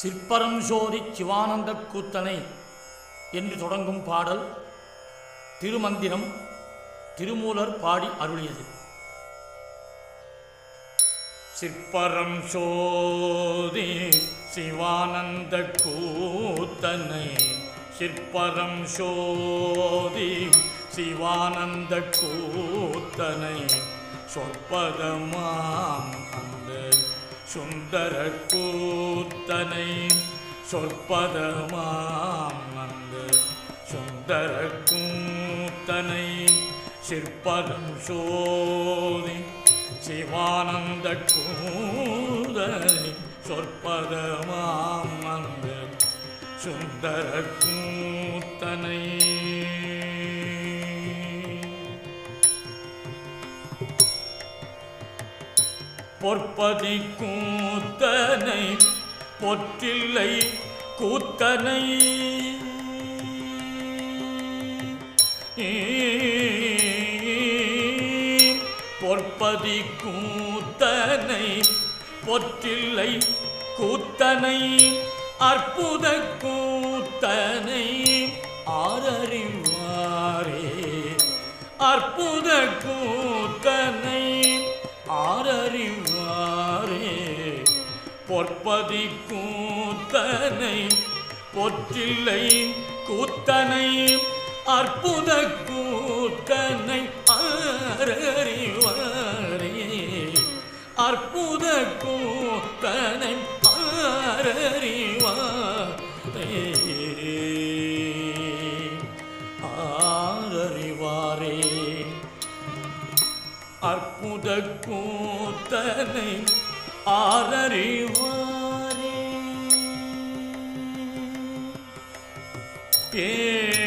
சிற்பரம் சோதி சிவானந்த கூத்தனை என்று தொடங்கும் பாடல் திருமந்திரம் திருமூலர் பாடி அருளியது. சிற்பரம் சோதி சிவானந்த கூத்தனை சிற்பரம் சோதி சிவானந்த கூத்தனை சொற்பதமாம் சுந்தர கூத்தனை சொற்பதமாம் வந்து சுந்தர கூத்தனை சிற்பதம் சோதி சிவானந்த கூதனை சொற்பதமாம் வந்து சுந்தர கூத்தனை பொற்பதி கூத்தனை பொற்றில்லை கூத்தனை. பொற்பதி கூத்தனை பொற்றில்லை கூத்தனை. அற்புத கூத்தனை ஆரறிவாரே. அற்புத பொற்பதி கூத்தனை பொற்றில்லை கூத்தனை அற்புத கூத்தனை ஆரறிவாரே. அற்புத கூத்தனை ஆரறிவாரே. ஆரறிவாரே. அற்புத கூத்தனை ஆரறிவாரே. ஏ